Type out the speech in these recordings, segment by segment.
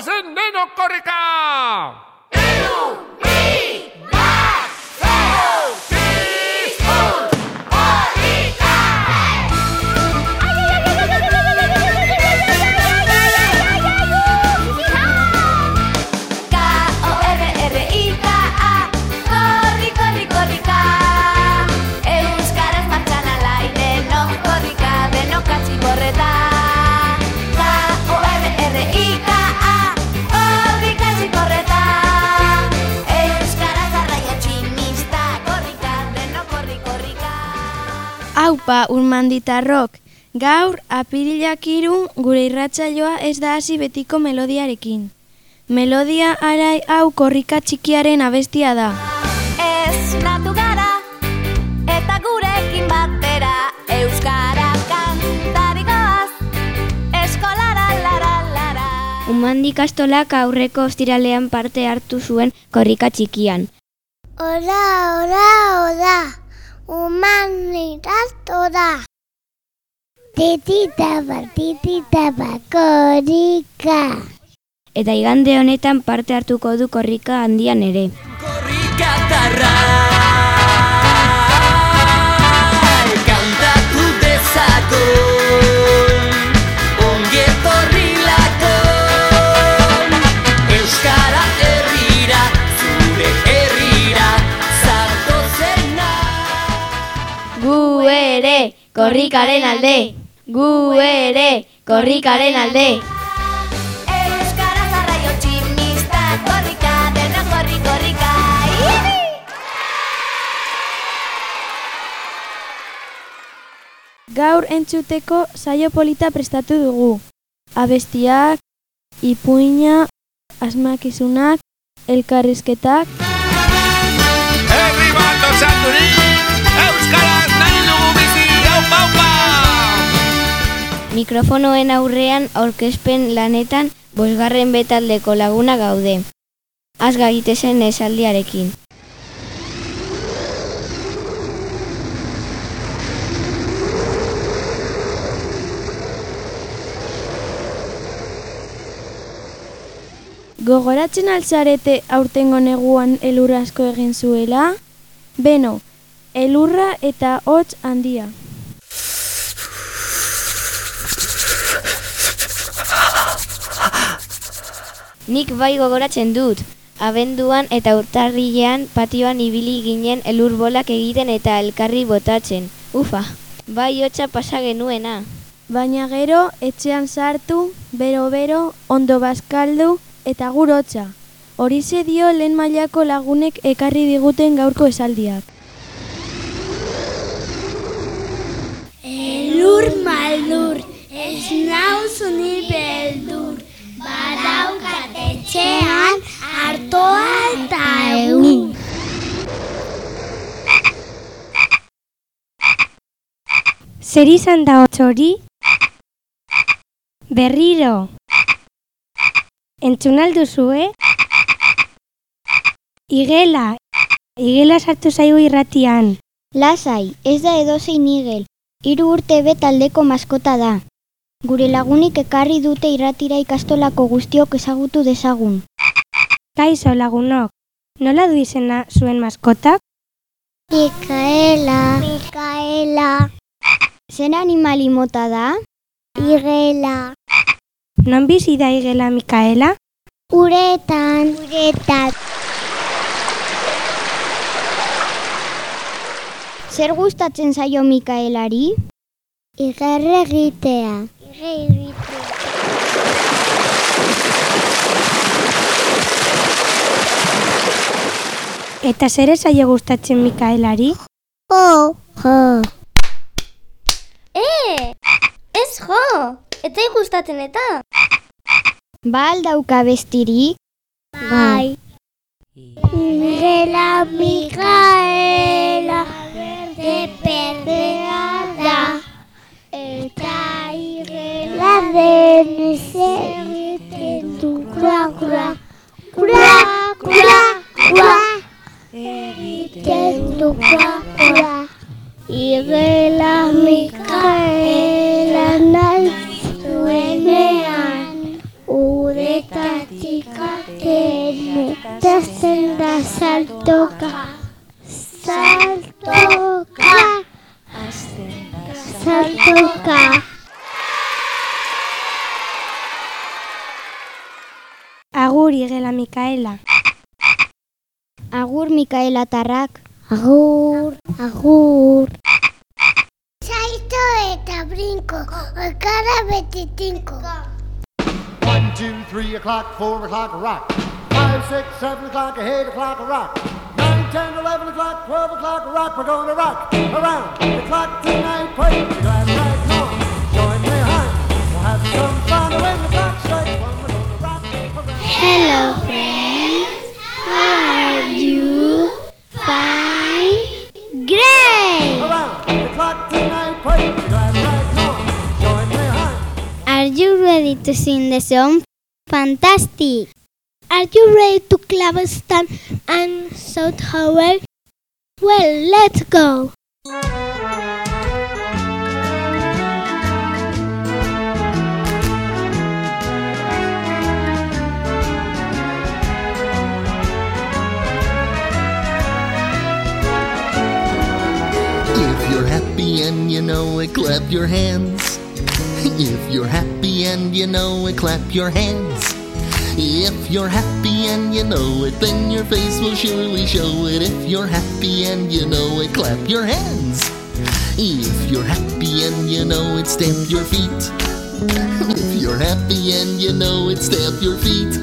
Goazen denok korrika! K-O-R-R-I-K-A Aupa, urmanditarrok, gaur apirilak hiru gure irratsaioa ez da hasi betiko melodiarekin. Melodia arai hau korrika txikiaren abestia da. Ez natu gara Eta gurekin batera Euskara kantarikoaz Eskolara lara lara Umandi kastolak aurreko ostiralean parte hartu zuen korrika txikian. Ora, ora, ora, humanitas toda. Titita ba, titita ba, korika. Eta igande honetan parte hartuko du korrika handian ere. Kantatu korrikaren alde! Gu ere, korrikaren alde! Euskara zarraio tximista Korrika denok korri korrika Ibi! Gaur entzuteko saio polita prestatu dugu. Abestiak, ipuina, asmakizunak, elkarrizketak, Herri bat Mikrofonoen aurrean aurkezpen lanetan bosgarren betaldeko laguna gaude. Az gagitezen esaldiarekin. Gogoratzen altzarete aurtengo neguan elur asko egin zuela? Beno, elurra eta hotz handia. Nik bai gogoratzen dut. Abenduan eta urtarrilean patioan ibili ginen elurbolak egiten eta elkarri botatzen. Ufa, bai hotza pasa genuena. Baina gero, etxean sartu, bero-bero, ondo bazkaldu eta gurotza. Horixe dio lehen mailako lagunek ekarri diguten gaurko esaldiak. Elur maldur, ez nauzu ni beldur. Badaukat etxean, hartoa eta egun. Zer izan da hori? Berriro. Entzun alduzue? Igela. Igela sartu zaigu irratian. Lasai, ez da edozein igel. Hiru urte betaldeko maskota da. Gure lagunik ekarri dute irratira ikastolako guztiok ezagutu dezagun. Kaixo lagunok. Nola du izena zuen maskotak? Mikaela. Mikaela. Zer animali mota da? Igela. Non bizi da igela Mikaela? Uretan. Uretan. Zer gustatzen zaio Mikaelari? Igerre egitea. Igerre egitea. Eta zer ez zaio gustatzen Mikaelari? Jo, jo. E, ez jo, eta gustatzen eta. Ba al dauka bestirik? Bai. Igela Mikaela de perdea da Agur Agur, agur. Saito eta brinko, oikara beti tinko. One, two, three o'clock, four o'clock, rock. Five, six, seven o'clock, eight o'clock, rock. Nine, ten, eleven o'clock, twelve o'clock, rock. We're going to rock around the clock tonight. Put your glass right on. Join me high. We'll have some fun when the clock strikes one. We're going to rock around. Hello to sing the song? Fantastic! Are you ready to clap stand and shout how well? Well, let's go! If you're happy and you know it, clap your hands. If you're happy and you know it, clap your hands. If you're happy and you know it, then your face will surely show it. If you're happy and you know it, clap your hands. If you're happy and you know it, stamp your feet. If you're happy and you know it, stamp your feet.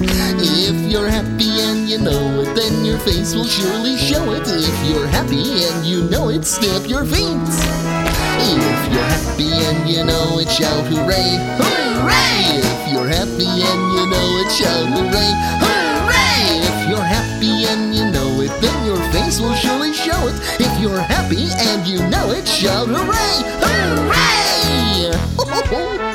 If you're happy and you know it, then your face will surely show it. If you're happy and you know it, stamp your feet. If you're happy and you know it, shout hooray, hooray! If you're happy and you know it, shout hooray, hooray! If you're happy and you know it, then your face will surely show it. If you're happy and you know it, shout hooray, hooray!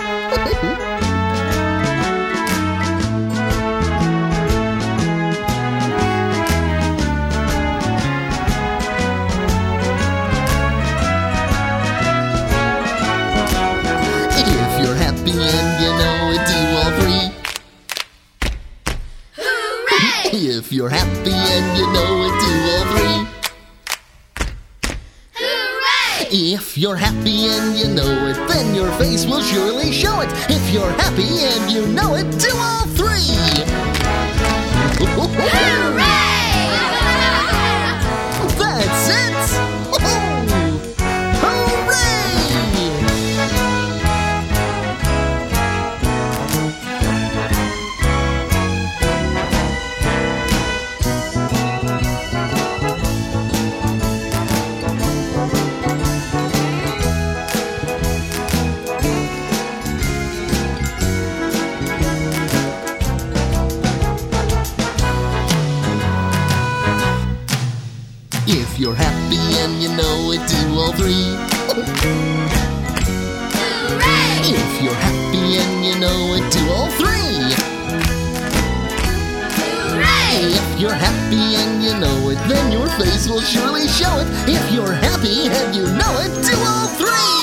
you're happy and you know it, do all three. Hooray! If you're happy and you know it, then your face will surely show it. If you're happy and you know it, do all three. Hooray! Three. If you're happy and you know it, do all three. If you're happy and you know it, then your face will surely show it. If you're happy and you know it, do all three.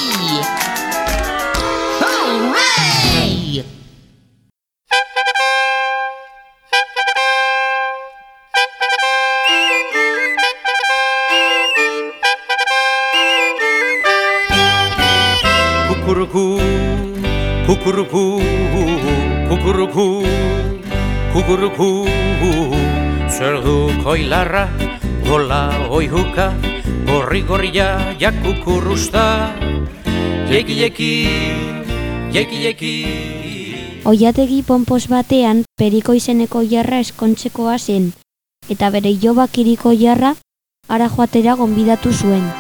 Zer du koilarra, gola oihuka Gorri gorria jakukurrusta Jeki jeki, jeki jeki Oiategi ponpos batean periko izeneko jarra eskontzekoa zen, eta bere jobak iriko jarra ara joatera gonbidatu zuen.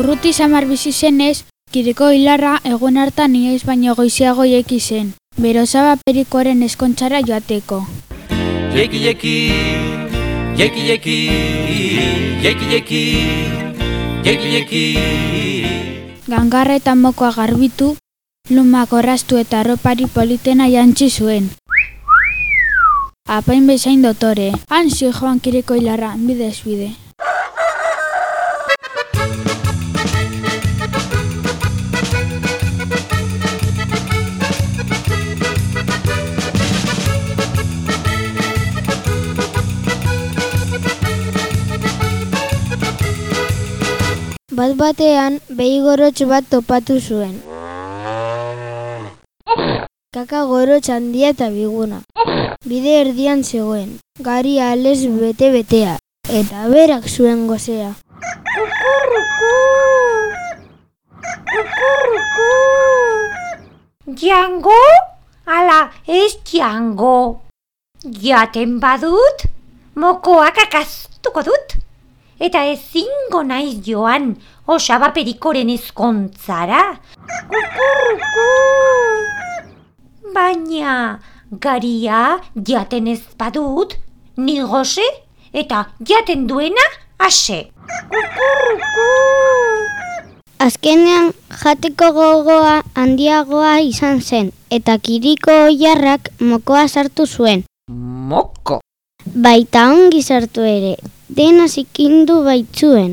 Urruti samar bizi zenez, kiriko hilarra egun hartan inoiz baino goiziago jeki zen. Berosaba perikoaren eskontzara joateko. Jeki jeki, jeki jeki, jeki jeki, jeki jeki Gangarra eta mokoa garbitu, lumak orrastu eta arropari politena jantzi zuen. apain bezain dotore. Han joan kiriko hilarra, bidez bide. Bat batean behi gorotx bat topatu zuen. Kaka gorotx handia eta biguna. Bide erdian zegoen, gari ales bete-betea, eta berak zuen gozea. Jango? Ala, ez jango. Jaten badut, mokoak akastuko dut. Eta ezingo naiz joan, osaba perikoren ezkontzara. Baina, garia jaten ez badut, ni goze eta jaten duena ase. Azkenean jateko gogoa handiagoa izan zen, eta kiriko oilarrak mokoa sartu zuen. Moko. Baita ongi sartu ere, dena zikindu baitzuen.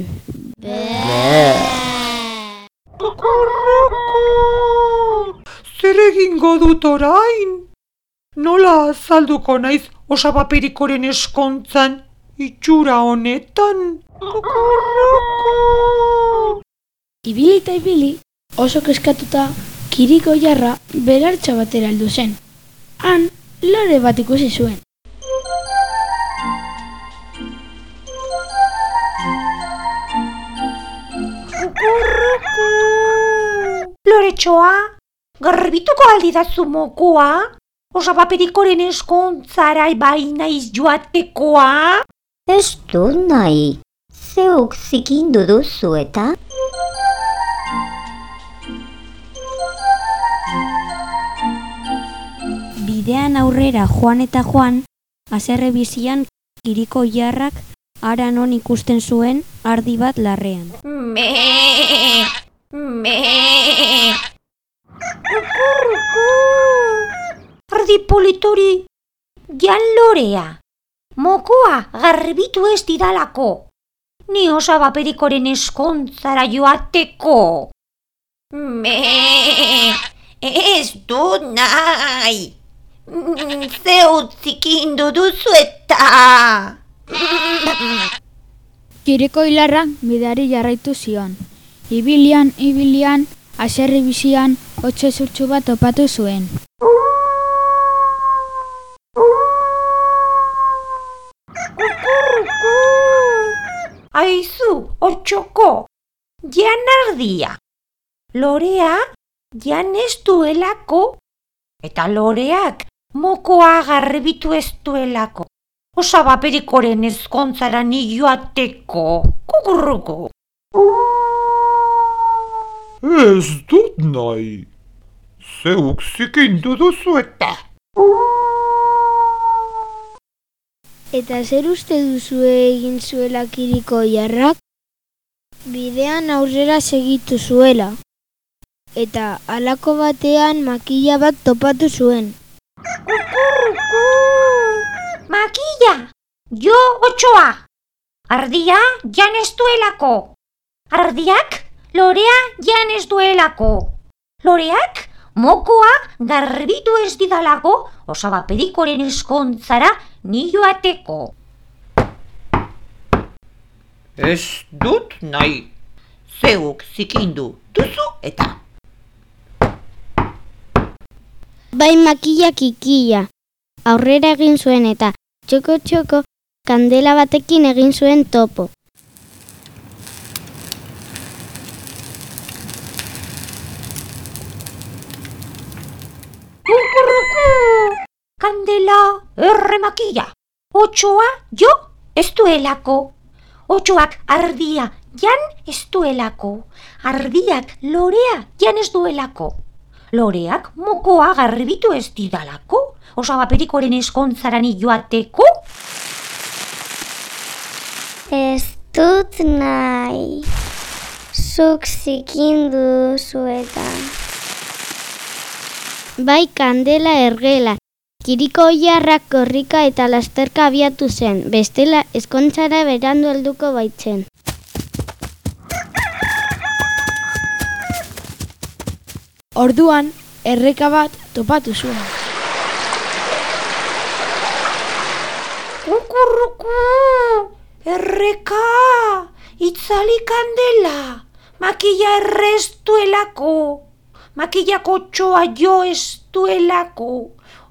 Zer egingo dut orain? Nola azalduko naiz osaba perikoren eskontzan itxura honetan? Ibili eta ibili, oso keskatuta, kiriko jarra berartxa batera heldu zen. Han, lore bat ikusi zuen. Loretxoa, garbituko aldidazu mokoa? Osaba perikoren eskontzara bai naiz joatekoa? Ez du nahi, zeuk zikindu duzu eta? Bidean aurrera joan eta joan, azerre bizian kiriko jarrak ara non ikusten zuen ardi bat larrean. Me, me. Ardi politori, jan lorea. Mokoa garbitu ez didalako. Ni osaba perikoren eskontzara joateko. Me, ez dut nahi. Zeu zikindu duzu eta. Kiriko hilarra bidari jarraitu zion. Ibilian, ibilian, aserri bizian, hotxe zurtsu bat topatu zuen. Aizu, otxoko, jan ardia. Lorea, jan ez duelako, eta loreak mokoa garbitu ez duelako. Osaba perikoren ezkontzara ni joateko, kukurruko. Ez dut nahi. Zeuk zikindu duzu eta. Eta zer uste duzu egin zuela kiriko jarrak? Bidean aurrera segitu zuela. Eta halako batean makila bat topatu zuen. Makilla, jo otxoa. Ardia jan ez duelako. Ardiak lorea jan ez duelako. Loreak mokoa garbitu ez didalako osaba perikoren eskontzara ni joateko. Ez dut nahi. Zeuk zikindu duzu eta. Bai makila kikila. Aurrera egin zuen eta txoko-txoko kandela batekin egin zuen topo. Kukurruku! Kandela, erre makilla. Otxoa, jo, ez duelako. Otxoak ardia, jan ez duelako. Ardiak lorea, jan ez duelako. Loreak mokoa garbitu ez didalako. Osaba perikoren eskontzaran joateko. Ez dut nahi. Zuk zikindu duzu eta. Bai kandela ergela, Kiriko jarrak korrika eta lasterka abiatu zen, bestela ezkontzara berandu helduko baitzen. Orduan, erreka bat topatu zuen. Kukurruku, erreka, itzali kandela, makilla erreztuelako, makillako txoa jo estuelako,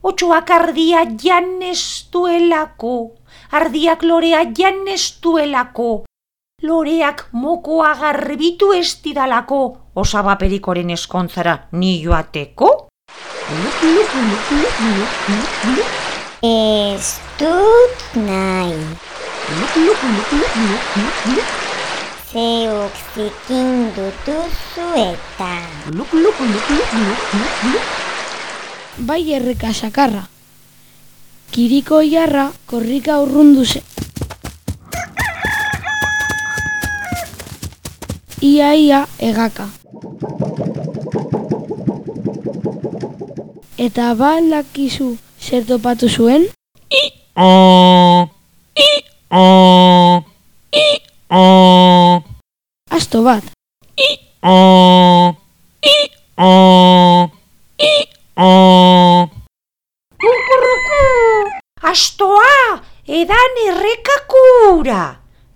otxoak ardia jan estuelako, ardiak lorea jan estuelako, loreak mokoa garbitu estidalako, osaba perikoren eskontzara ni joateko? Ez dut nahi. Luk, luk, luk, luk, luk, luk, luk. Luk, luk, luk, luk, luk, luk, luk. Bai erreka sakarra. Kiriko jarra korrika urrundu zen. Ia ia egaka. Eta balakizu zer topatu zuen? Ah, ah, ah, Asto bat. ah, ah, ah. Astoa, edan errekakura.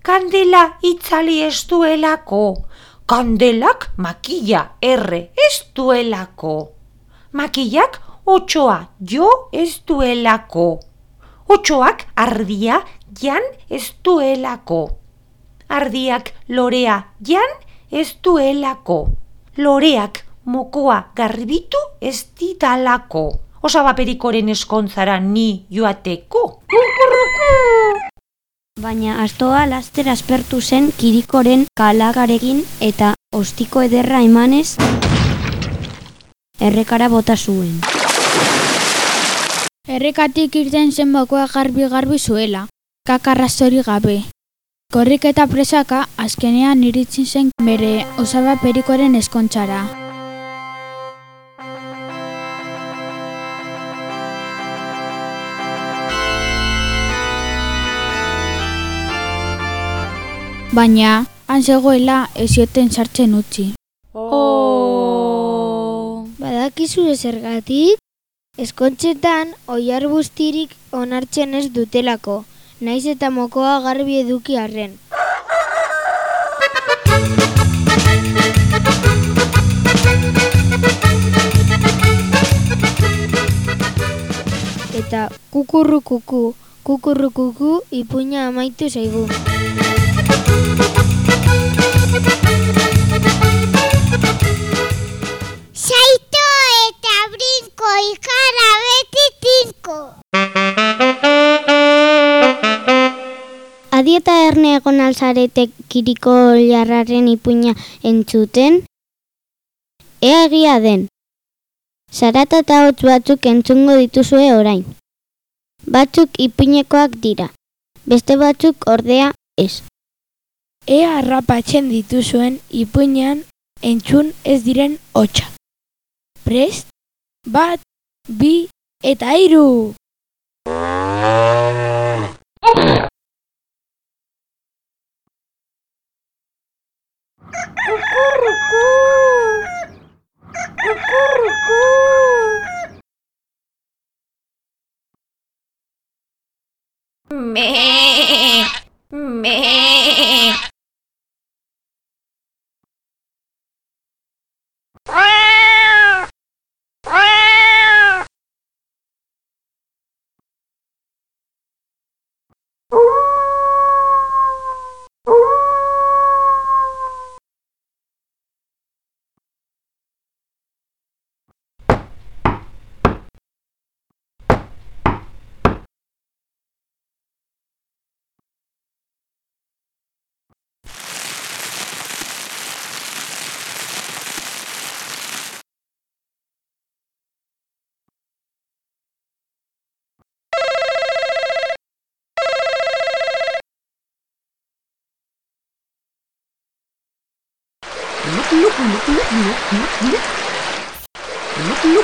Kandela itzali ez duelako. Kandelak makilla erre ez duelako. Makillak otxoa jo ez duelako. Otxoak ardia jan ez duelako. Ardiak lorea jan ez duelako. Loreak mokoa garbitu ez didalako. Osaba perikoren eskontzara ni joateko. Baina astoa laster aspertu zen kirikoren kalagarekin eta ostiko ederra emanez errekara bota zuen. Errekatik irten zen bakoa garbi-garbi zuela, kakarra zori gabe. Korrik eta presaka azkenean iritzen zen bere osaba perikoren eskontzara. Baina, han zegoela ez zioten sartzen utzi. Oh. Badakizu zergatik? Eskontzetan oiar bustirik onartzen ez dutelako, naiz eta mokoa garbi eduki arren. Eta kukurrukuku, kukurrukuku ipuina amaitu zaigu. Adieta erne egon alzarete kiriko jarraren ipuina entzuten? Ea egia den. Zarata eta hotz batzuk entzungo dituzue orain. Batzuk ipuinekoak dira. Beste batzuk ordea ez. Ea harrapatzen dituzuen ipuinean entzun ez diren hotxa. Prest, bat, bi eta hiru. Me, me. Look, I-o,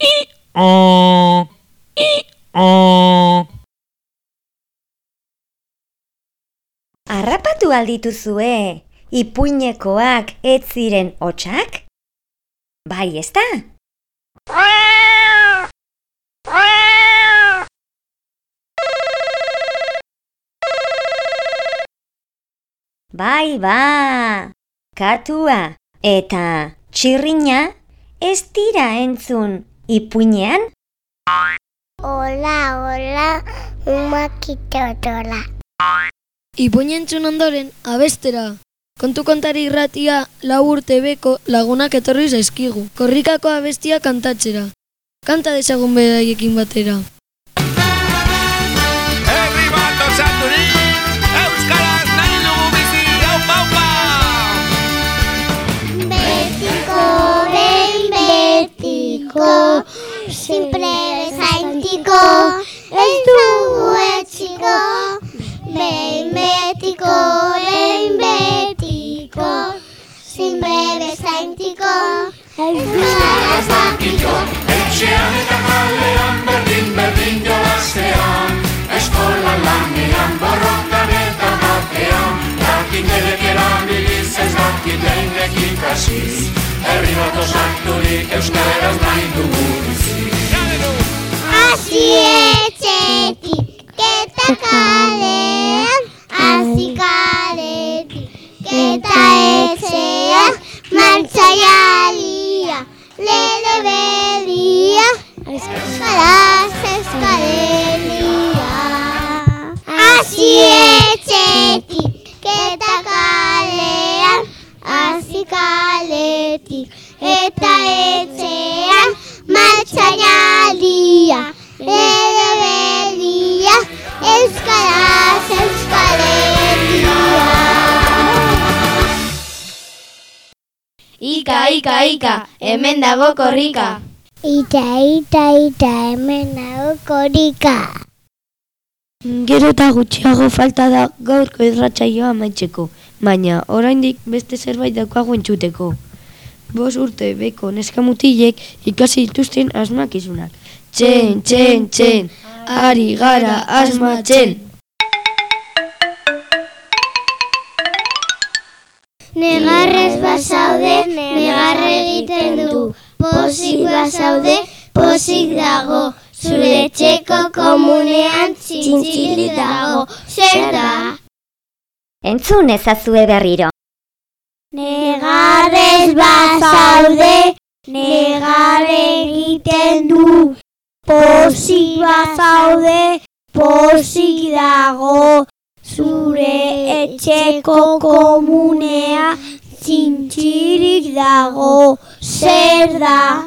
I-o, I-o. Arrapatu aldituzue, ipuinekoak ez ziren hotxak? Bai, ezta? Bai, ba, katua eta txirrina ez dira entzun ipuinean? Hola, hola, umakitotola. Ipuin entzun ondoren, abestera. Kontu kontari irratia lau urte beko lagunak etorri zaizkigu. Korrikako abestia kantatzera. Kanta dezagun beraiekin batera. Ez dugu etxiko. Behin betiko, behin betiko, siempre bezaintiko, euskaraz dakiko. Etxean eta kalean berdin berdin jolasean Eskola lanean borrokan eta batean Dakit elekeran biliz ez dakit leinek ikasiz Herri bat osaturik euskaraz nahi dugu bizi Hasi etxetik eta kalean, hasi kaletik eta etxean, martxa jalia, lele belia, euskaraz euskalelia. Hasi etxetik eta kalean, hasi kaletik eta etxean, martxa jalia, lele belia, euskaraz euskalelia. Ika, ika, ika, hemen dago korrika. Ita, ita, ita, hemen nago korika. Gero eta gutxiago falta da gaurko irratsaioa amaitzeko, baina oraindik beste zerbait daukagu entzuteko. Bos urte beko neskamutilek ikasi dituzten asmakizunak. Txen, txen, txen, ari gara asmatzen. Negarrez bazaude, negarre egiten du. Posik bazaude, posik dago. Zure etxeko komunean txintzilik dago. Zer da? Entzun ezazue berriro. Negarrez bazaude, negarre egiten du. Posik bazaude, posik dago. Zure etxeko komunea txintxirik dago. Zer da?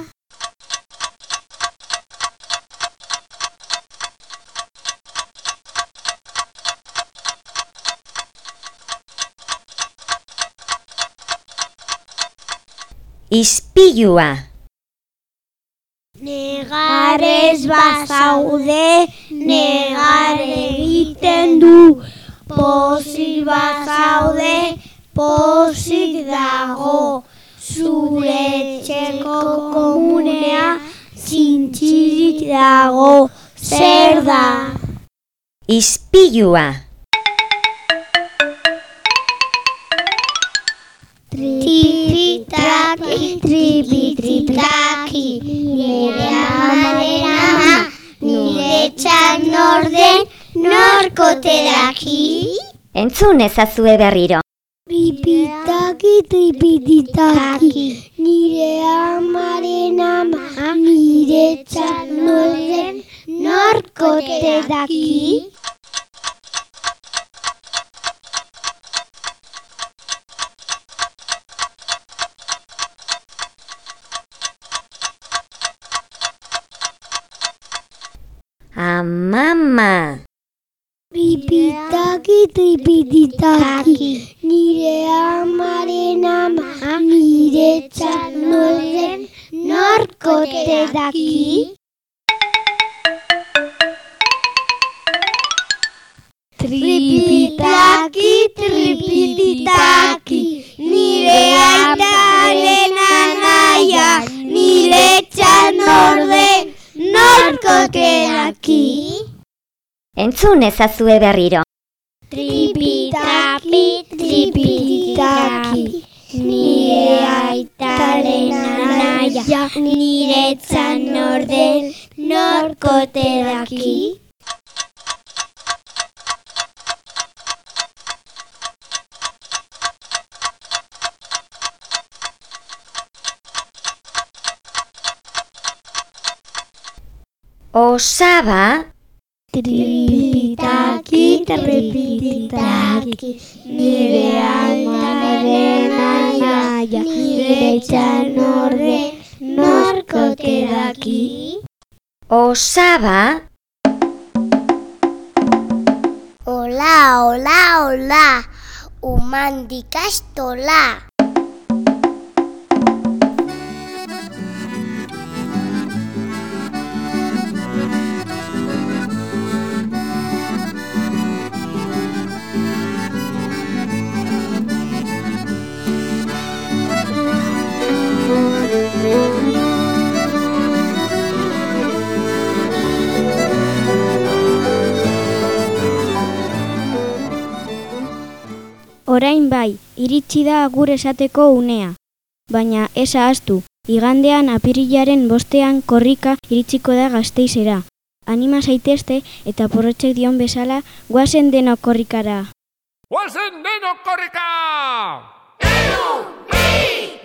Ispilua. Negarrez bazaude, negar egiten du. Posik bazaude, posik dago. Zure etxeko komunea zintzilik dago. Zer da? Ispilua. Tripitaki, tripitaki, nire amaren ama, nire txan norden, norkote daki. Entzun ezazue berriro. Tripitaki, tripititaki, nire amaren ama, nire txan norden, norkote daki. taki. Nire amaren ama, nire txanoren norkote daki. Tripitaki, tripititaki, nire aitaren anaia, nire txan orde, norko. Entzun ezazue berriro. Tripitaki, tripitaki, nire aitaren anaia, niretzan orden norkote daki. Osaba Tripitaki, tripitaki, nire amaren aia, nire txan horre, norko. Osaba! Ola, ola, ola, umandikastola! iritsi da agur esateko unea. Baina ez ahaztu, igandean apirilaren bostean korrika iritsiko da gazteizera. Anima zaitezte eta porrotxek dion bezala guazen deno korrikara. Guazen deno korrika! Eru, mi,